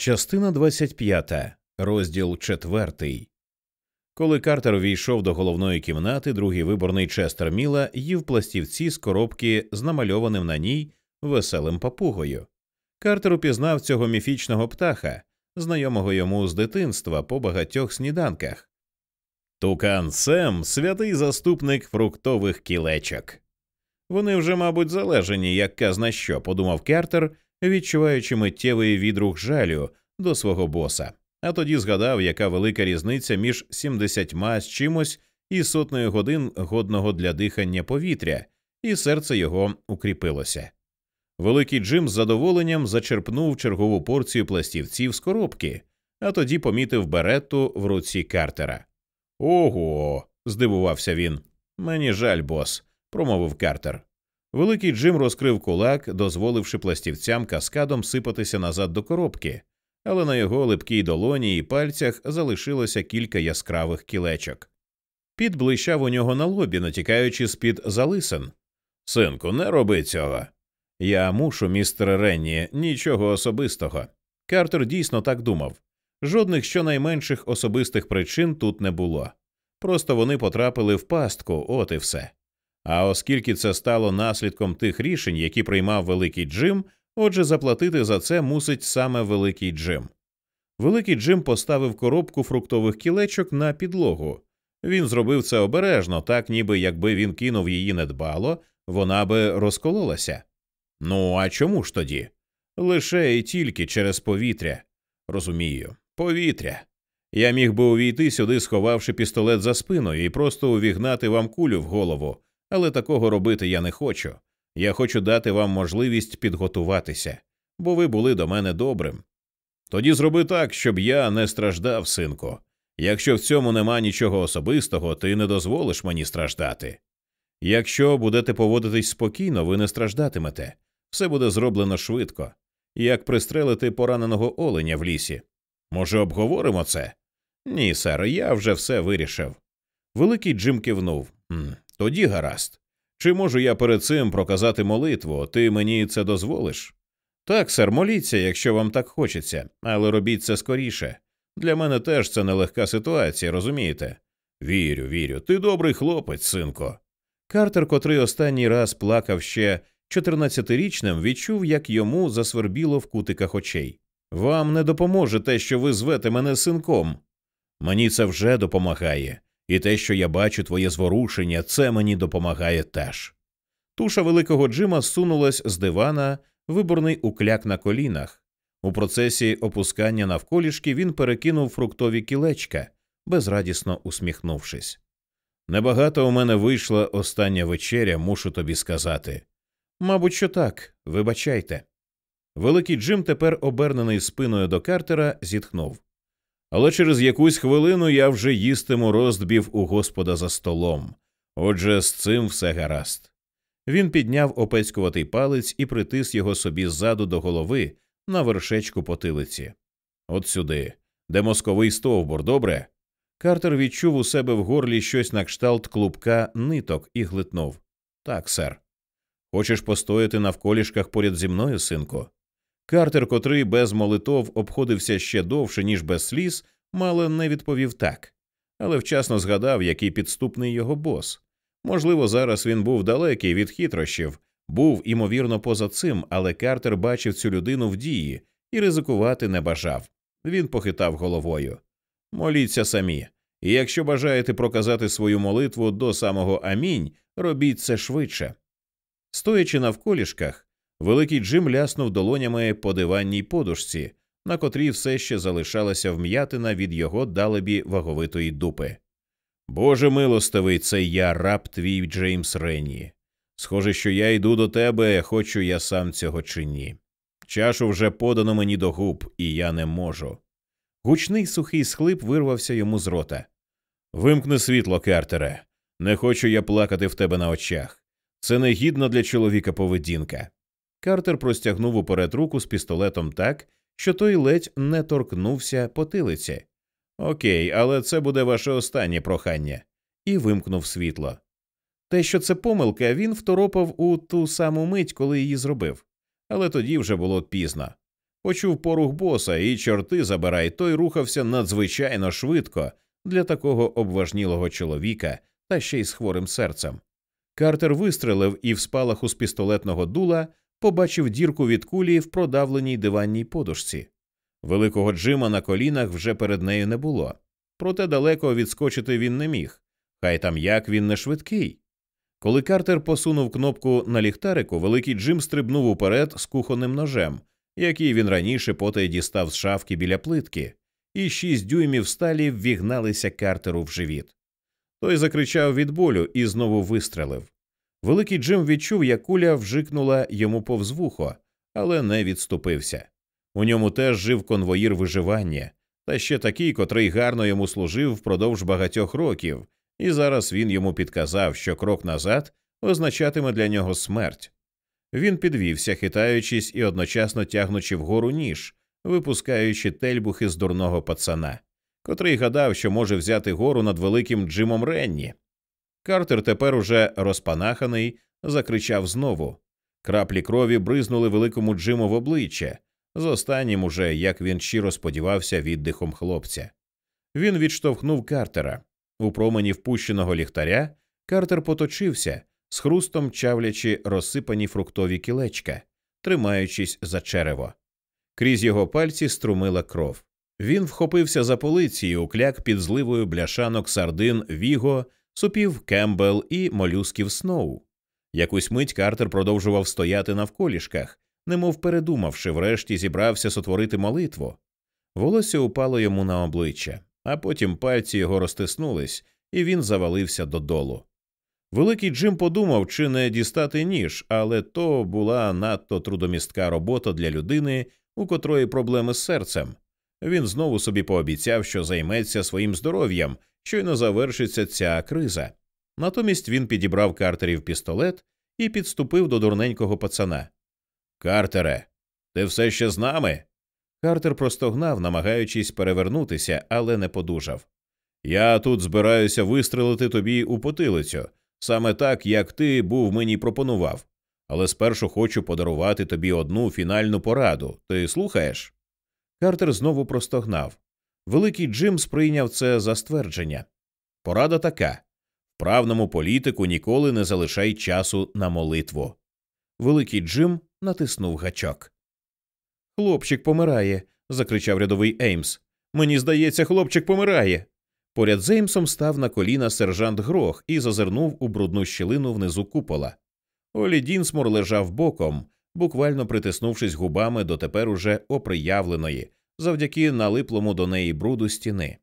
Частина 25. розділ 4. Коли Картер війшов до головної кімнати, другий виборний Честер Міла їв пластівці з коробки з намальованим на ній веселим папугою. Картер упізнав цього міфічного птаха, знайомого йому з дитинства по багатьох сніданках. Тукан Сем святий заступник фруктових кілечок. Вони вже, мабуть, залежені, як казна що, подумав Картер, відчуваючи миттєвий відрух жалю до свого боса, а тоді згадав, яка велика різниця між сімдесятьма з чимось і сотнею годин годного для дихання повітря, і серце його укріпилося. Великий Джим з задоволенням зачерпнув чергову порцію пластівців з коробки, а тоді помітив беретту в руці Картера. Ого. здивувався він. Мені жаль, бос, промовив Картер. Великий Джим розкрив кулак, дозволивши пластівцям каскадом сипатися назад до коробки, але на його липкій долоні і пальцях залишилося кілька яскравих кілечок. Під блищав у нього на лобі, натікаючи з під залисин. Синку, не роби цього. Я мушу, містер Ренні, нічого особистого. Картер дійсно так думав. Жодних щонайменших особистих причин тут не було. Просто вони потрапили в пастку, от і все. А оскільки це стало наслідком тих рішень, які приймав Великий Джим, отже, заплатити за це мусить саме Великий Джим. Великий Джим поставив коробку фруктових кілечок на підлогу. Він зробив це обережно, так ніби якби він кинув її недбало, вона би розкололася. Ну а чому ж тоді? Лише і тільки через повітря. Розумію, повітря. Я міг би увійти сюди, сховавши пістолет за спиною, і просто увігнати вам кулю в голову, але такого робити я не хочу. Я хочу дати вам можливість підготуватися, бо ви були до мене добрим. Тоді зроби так, щоб я не страждав, синку. Якщо в цьому нема нічого особистого, ти не дозволиш мені страждати. Якщо будете поводитись спокійно, ви не страждатимете. Все буде зроблено швидко, як пристрелити пораненого оленя в лісі. Може, обговоримо це? Ні, сер, я вже все вирішив. Великий Джим кивнув. Тоді гаразд. Чи можу я перед цим проказати молитву, ти мені це дозволиш? Так, сер, моліться, якщо вам так хочеться, але робіть це скоріше. Для мене теж це нелегка ситуація, розумієте? Вірю, вірю, ти добрий хлопець, синко. Картер, котрий останній раз плакав ще 14-річним, відчув, як йому засвербіло в кутиках очей. Вам не допоможе те, що ви звете мене синком. Мені це вже допомагає. І те, що я бачу твоє зворушення, це мені допомагає теж. Туша великого Джима сунулась з дивана, виборний укляк на колінах. У процесі опускання навколішки він перекинув фруктові кілечка, безрадісно усміхнувшись. Небагато у мене вийшла остання вечеря, мушу тобі сказати. Мабуть, що так, вибачайте. Великий Джим, тепер обернений спиною до Картера, зітхнув але через якусь хвилину я вже їстиму роздбів у господа за столом. Отже, з цим все гаразд. Він підняв опецькуватий палець і притис його собі ззаду до голови на вершечку потилиці. От сюди, де московий стовбур, добре? Картер відчув у себе в горлі щось на кшталт клубка ниток і глитнув. Так, сер. Хочеш постояти навколішках поряд зі мною, синку? Картер, котрий без молитов обходився ще довше, ніж без сліз, мало не відповів так, але вчасно згадав, який підступний його бос. Можливо, зараз він був далекий від хитрощів, був імовірно поза цим, але Картер бачив цю людину в дії і ризикувати не бажав. Він похитав головою. Моліться самі, і якщо бажаєте проказати свою молитву до самого амінь, робіть це швидше. Стоячи навколішках, Великий Джим ляснув долонями по диванній подушці, на котрій все ще залишалася вм'ятина від його далебі ваговитої дупи. Боже милостивий, це я, раб твій Джеймс Ренні. Схоже, що я йду до тебе, хочу я сам цього чи ні. Чашу вже подано мені до губ, і я не можу. Гучний сухий схлип вирвався йому з рота. Вимкни світло, Картере. Не хочу я плакати в тебе на очах. Це негідна для чоловіка поведінка. Картер простягнув уперед руку з пістолетом так, що той ледь не торкнувся потилиці. Окей, але це буде ваше останнє прохання, і вимкнув світло. Те, що це помилка, він второпав у ту саму мить, коли її зробив, але тоді вже було пізно. почув порух боса, і чорти забирай, той рухався надзвичайно швидко для такого обважнілого чоловіка та ще й з хворим серцем. Картер вистрелив і в спалаху з пістолетного дула побачив дірку від кулі в продавленій диванній подушці. Великого Джима на колінах вже перед нею не було, проте далеко відскочити він не міг. Хай там як він не швидкий. Коли Картер посунув кнопку на ліхтарику, великий Джим стрибнув уперед з кухонним ножем, який він раніше потай дістав з шафки біля плитки, і шість дюймів сталі ввігналися Картеру в живіт. Той закричав від болю і знову вистрелив. Великий Джим відчув, як куля вжикнула йому повз вухо, але не відступився. У ньому теж жив конвоїр виживання, та ще такий, котрий гарно йому служив впродовж багатьох років, і зараз він йому підказав, що крок назад означатиме для нього смерть. Він підвівся, хитаючись і одночасно тягнучи вгору ніж, випускаючи тельбухи з дурного пацана, котрий гадав, що може взяти гору над великим Джимом Ренні. Картер тепер уже розпанаханий, закричав знову. Краплі крові бризнули великому Джиму в обличчя, з останнім уже, як він щиро сподівався, віддихом хлопця. Він відштовхнув Картера. У промені впущеного ліхтаря Картер поточився, з хрустом чавлячи розсипані фруктові кілечка, тримаючись за черево. Крізь його пальці струмила кров. Він вхопився за полиці і укляк під зливою бляшанок сардин Віго, супів Кембел і молюсків Сноу. Якусь мить Картер продовжував стояти навколішках, немов передумавши, врешті зібрався сотворити молитву. Волосся упало йому на обличчя, а потім пальці його розтиснулись, і він завалився додолу. Великий Джим подумав, чи не дістати ніж, але то була надто трудомістка робота для людини, у котрої проблеми з серцем. Він знову собі пообіцяв, що займеться своїм здоров'ям, щойно завершиться ця криза. Натомість він підібрав Картерів пістолет і підступив до дурненького пацана. Картере, ти все ще з нами? Картер простогнав, намагаючись перевернутися, але не подужав. Я тут збираюся вистрелити тобі у потилицю, саме так, як ти був мені пропонував. Але спершу хочу подарувати тобі одну фінальну пораду. Ти слухаєш? Картер знову простогнав. Великий Джим сприйняв це за ствердження. Порада така вправному політику ніколи не залишай часу на молитву. Великий Джим натиснув гачок. Хлопчик помирає. закричав рядовий Еймс. Мені здається, хлопчик помирає. Поряд з Еймсом став на коліна сержант Грох і зазирнув у брудну щілину внизу купола. Олі Дінсмор лежав боком, буквально притиснувшись губами до тепер уже оприявленої, завдяки налиплому до неї бруду стіни.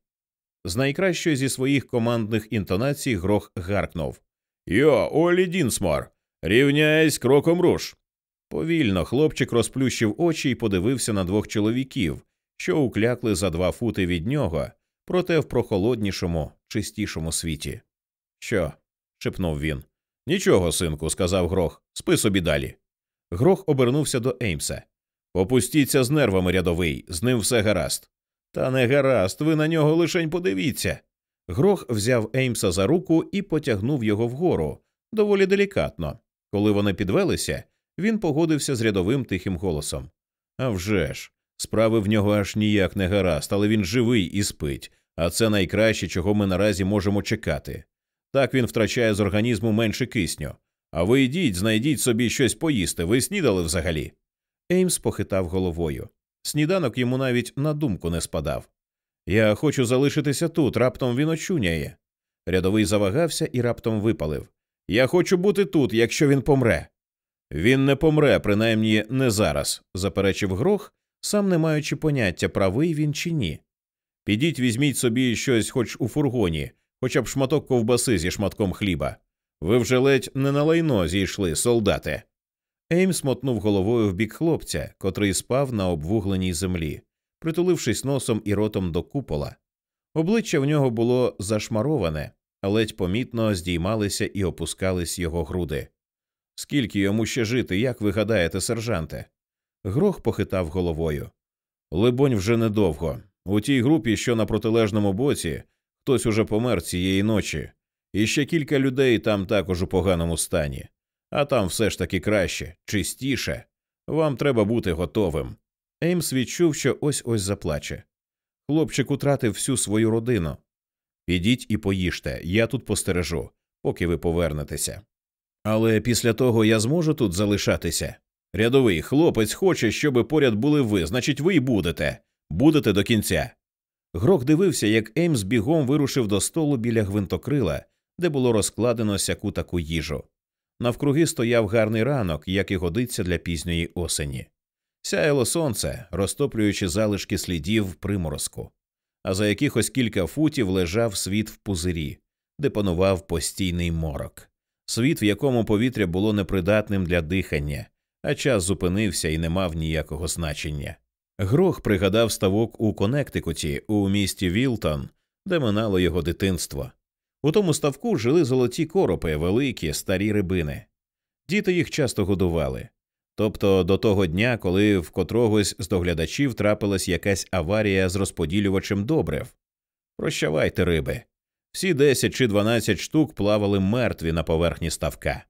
З найкращої зі своїх командних інтонацій Грох гаркнув Йо, Олі Дінсмор, рівняйсь кроком руш. Повільно хлопчик розплющив очі і подивився на двох чоловіків, що уклякли за два фути від нього, проте в прохолоднішому, чистішому світі. Що? шепнув він. Нічого, синку, сказав Грох, спи собі далі. Грох обернувся до Еймса. Опустіться з нервами рядовий, з ним все гаразд. Та не гаразд, ви на нього лишень подивіться. Грох взяв Еймса за руку і потягнув його вгору доволі делікатно. Коли вони підвелися, він погодився з рядовим тихим голосом. «А вже ж, справи в нього аж ніяк не гаразд, але він живий і спить, а це найкраще, чого ми наразі можемо чекати. Так він втрачає з організму менше кисню. А ви йдіть, знайдіть собі щось поїсти. Ви снідали взагалі. Еймс похитав головою. Сніданок йому навіть на думку не спадав. Я хочу залишитися тут, раптом він очуняє. Рядовий завагався і раптом випалив. Я хочу бути тут, якщо він помре. Він не помре, принаймні не зараз, заперечив грох, сам не маючи поняття, правий він чи ні. Підіть, візьміть собі щось хоч у фургоні, хоча б шматок ковбаси зі шматком хліба. Ви вже ледь не на лайно зійшли, солдати. Еймс мотнув головою в бік хлопця, котрий спав на обвугленій землі, притулившись носом і ротом до купола. Обличчя в нього було зашмароване, ледь помітно здіймалися і опускались його груди. Скільки йому ще жити, як ви гадаєте, сержанте? Грох похитав головою. Либонь, вже недовго. У тій групі, що на протилежному боці, хтось уже помер цієї ночі, і ще кілька людей там також у поганому стані, а там все ж таки краще, чистіше. Вам треба бути готовим. Еймс відчув, що ось ось заплаче. Хлопчик утратив всю свою родину. Ідіть і поїжте, я тут постережу, поки ви повернетеся. Але після того я зможу тут залишатися. Рядовий хлопець хоче, щоби поряд були ви, значить, ви й будете, будете до кінця. Грок дивився, як Еймс бігом вирушив до столу біля гвинтокрила, де було розкладено сяку таку їжу. Навкруги стояв гарний ранок, як і годиться для пізньої осені. Сяяло сонце, розтоплюючи залишки слідів приморозку, а за якихось кілька футів лежав світ в пузирі, де панував постійний морок, світ, в якому повітря було непридатним для дихання, а час зупинився і не мав ніякого значення. Грох пригадав ставок у Коннектикуті, у місті Вілтон, де минало його дитинство. У тому ставку жили золоті коропи, великі, старі рибини. Діти їх часто годували. Тобто до того дня, коли в котрогось з доглядачів трапилась якась аварія з розподілювачем добрив. Прощавайте, риби. Всі десять чи дванадцять штук плавали мертві на поверхні ставка.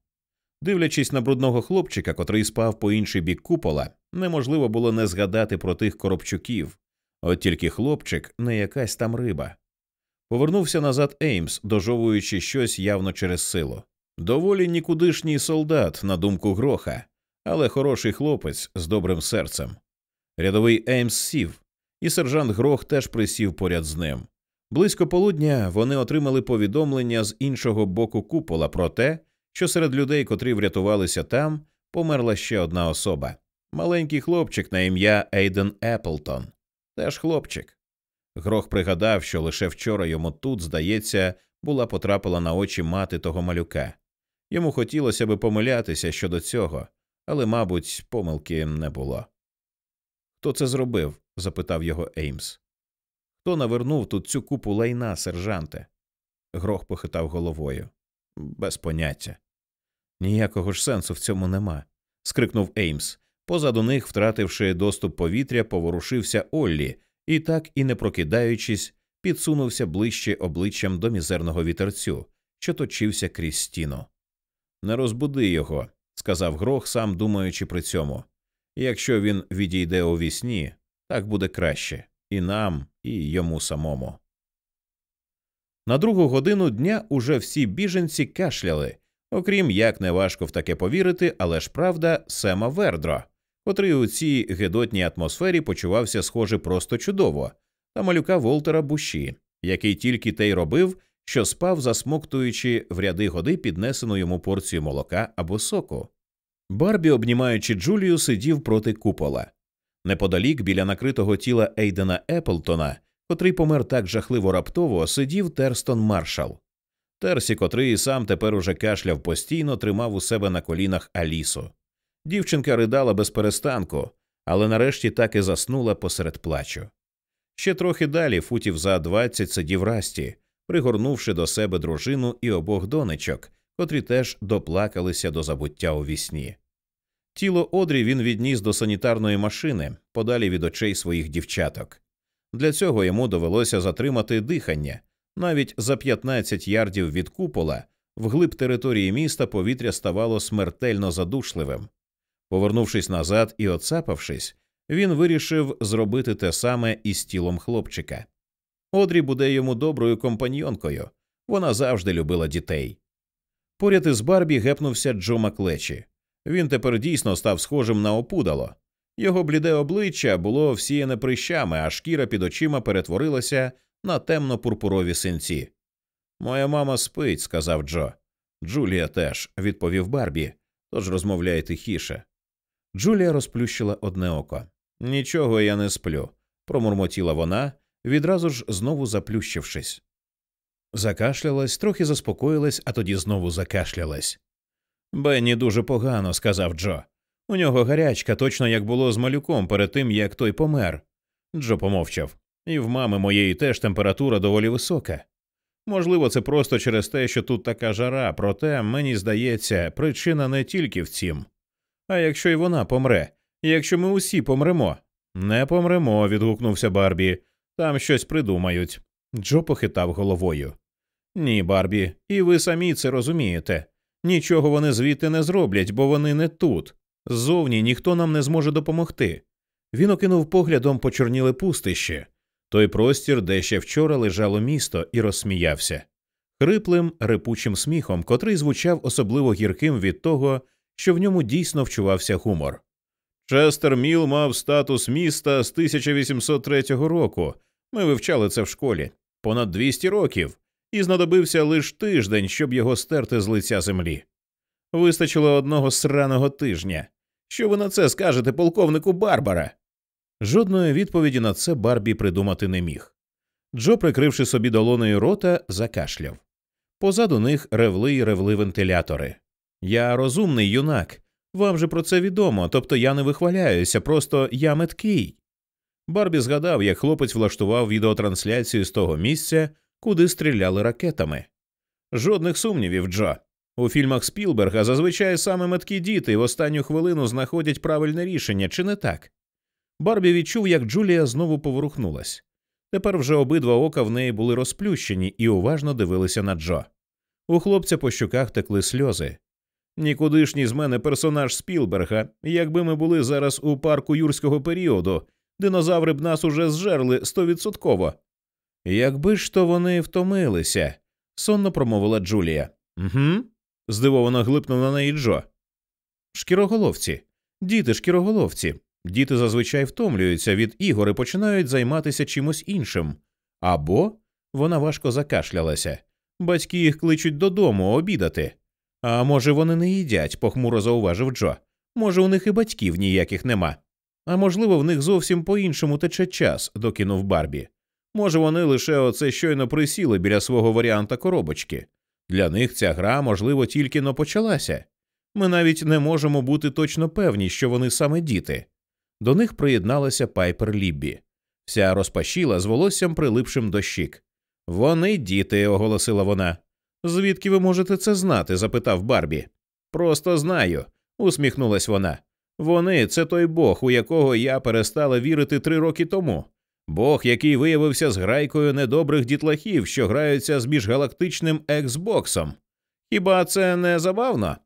Дивлячись на брудного хлопчика, котрий спав по інший бік купола, неможливо було не згадати про тих коробчуків, от тільки хлопчик не якась там риба. Повернувся назад Еймс, дожовуючи щось явно через силу. Доволі нікудишній солдат, на думку гроха, але хороший хлопець з добрим серцем. Рядовий Еймс сів, і сержант Грох теж присів поряд з ним. Близько полудня вони отримали повідомлення з іншого боку купола про те, що серед людей, котрі врятувалися там, померла ще одна особа маленький хлопчик на ім'я Ейден Еплтон. Теж хлопчик. Грох пригадав, що лише вчора йому тут, здається, була потрапила на очі мати того малюка. Йому хотілося би помилятися щодо цього, але, мабуть, помилки не було. Хто це зробив? запитав його Еймс. Хто навернув тут цю купу лайна, сержанте? Грох похитав головою. Без поняття. Ніякого ж сенсу в цьому нема. скрикнув Еймс. Позаду них, втративши доступ повітря, поворушився Оллі і, так і не прокидаючись, підсунувся ближче обличчям до мізерного вітерцю, що точився крізь стіну. Не розбуди його, сказав Грох, сам думаючи при цьому. Якщо він відійде у вісні, так буде краще і нам, і йому самому. На другу годину дня уже всі біженці кашляли, окрім як неважко в таке повірити, але ж правда, Сема Вердро, котрий у цій гедотній атмосфері почувався схоже просто чудово, та малюка Волтера Буші, який тільки те й робив, що спав, засмоктуючи в ряди годи піднесену йому порцію молока або соку. Барбі, обнімаючи Джулію, сидів проти купола. Неподалік біля накритого тіла Ейдена Еплтона, котрий помер так жахливо раптово, сидів Терстон Маршал. Терсі, котрий сам тепер уже кашляв постійно, тримав у себе на колінах Алісу. Дівчинка ридала без перестанку, але нарешті так і заснула посеред плачу. Ще трохи далі, футів за двадцять, сидів Расті, пригорнувши до себе дружину і обох донечок, котрі теж доплакалися до забуття у вісні. Тіло Одрі він відніс до санітарної машини, подалі від очей своїх дівчаток. Для цього йому довелося затримати дихання. Навіть за 15 ярдів від купола, вглиб території міста повітря ставало смертельно задушливим. Повернувшись назад і оцапавшись, він вирішив зробити те саме із тілом хлопчика. Одрі буде йому доброю компаньйонкою, вона завжди любила дітей. Поряд із Барбі гепнувся Джо Маклечі. Він тепер дійсно став схожим на опудало. Його бліде обличчя було всіяне прищами, а шкіра під очима перетворилася на темно пурпурові синці. Моя мама спить, сказав Джо. Джулія теж, відповів Барбі, тож розмовляй тихіше. Джулія розплющила одне око. Нічого я не сплю, промурмотіла вона, відразу ж знову заплющившись. Закашлялась, трохи заспокоїлась, а тоді знову закашлялась. Бенні дуже погано, сказав Джо. У нього гарячка, точно як було з малюком перед тим, як той помер. Джо помовчав. І в мами моєї теж температура доволі висока. Можливо, це просто через те, що тут така жара, проте мені здається, причина не тільки в цім. А якщо й вона помре, якщо ми усі помремо? Не помремо, відгукнувся Барбі. Там щось придумають. Джо похитав головою. Ні, Барбі, і ви самі це розумієте. Нічого вони звідти не зроблять, бо вони не тут. Ззовні ніхто нам не зможе допомогти. Він окинув поглядом почорніле пустище, той простір, де ще вчора лежало місто, і розсміявся хриплим, репучим сміхом, котрий звучав особливо гірким від того, що в ньому дійсно вчувався гумор. Честер Міл мав статус міста з 1803 року. Ми вивчали це в школі понад 200 років, і знадобився лише тиждень, щоб його стерти з лиця землі. Вистачило одного сраного тижня. Що ви на це скажете, полковнику Барбара? Жодної відповіді на це Барбі придумати не міг. Джо, прикривши собі долоною рота, закашляв. Позаду них ревли й ревли вентилятори. Я розумний юнак. Вам же про це відомо, тобто я не вихваляюся, просто я меткий. Барбі згадав, як хлопець влаштував відеотрансляцію з того місця, куди стріляли ракетами. Жодних сумнівів, Джо. У фільмах Спілберга зазвичай саме меткі діти в останню хвилину знаходять правильне рішення, чи не так? Барбі відчув, як Джулія знову поворухнулась. Тепер вже обидва ока в неї були розплющені і уважно дивилися на Джо. У хлопця по щоках текли сльози. Нікудишній з мене персонаж Спілберга, якби ми були зараз у парку юрського періоду, динозаври б нас уже зжерли стовідсотково. Якби ж то вони втомилися, сонно промовила Джулія. «Угу», – здивовано глипнув на неї Джо. Шкіроголовці, діти шкіроголовці. Діти зазвичай втомлюються від ігор і починають займатися чимось іншим. Або вона важко закашлялася. Батьки їх кличуть додому обідати. А може, вони не їдять, похмуро зауважив Джо. Може, у них і батьків ніяких нема. А можливо, в них зовсім по іншому тече час, докинув Барбі. Може, вони лише оце щойно присіли біля свого варіанта коробочки. Для них ця гра, можливо, тільки но почалася. Ми навіть не можемо бути точно певні, що вони саме діти. До них приєдналася Пайпер Ліббі, вся розпашіла з волоссям прилипшим до щік. Вони діти, оголосила вона. Звідки ви можете це знати? запитав Барбі. Просто знаю, усміхнулась вона. Вони це той Бог, у якого я перестала вірити три роки тому. Бог, який виявився зграйкою недобрих дітлахів, що граються з міжгалактичним ексбоксом. Хіба це не забавно?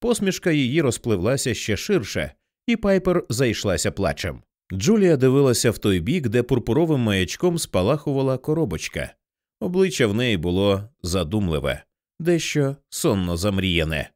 Посмішка її розпливлася ще ширше, і Пайпер зайшлася плачем. Джулія дивилася в той бік, де пурпуровим маячком спалахувала коробочка. Обличчя в неї було задумливе, дещо сонно замріяне.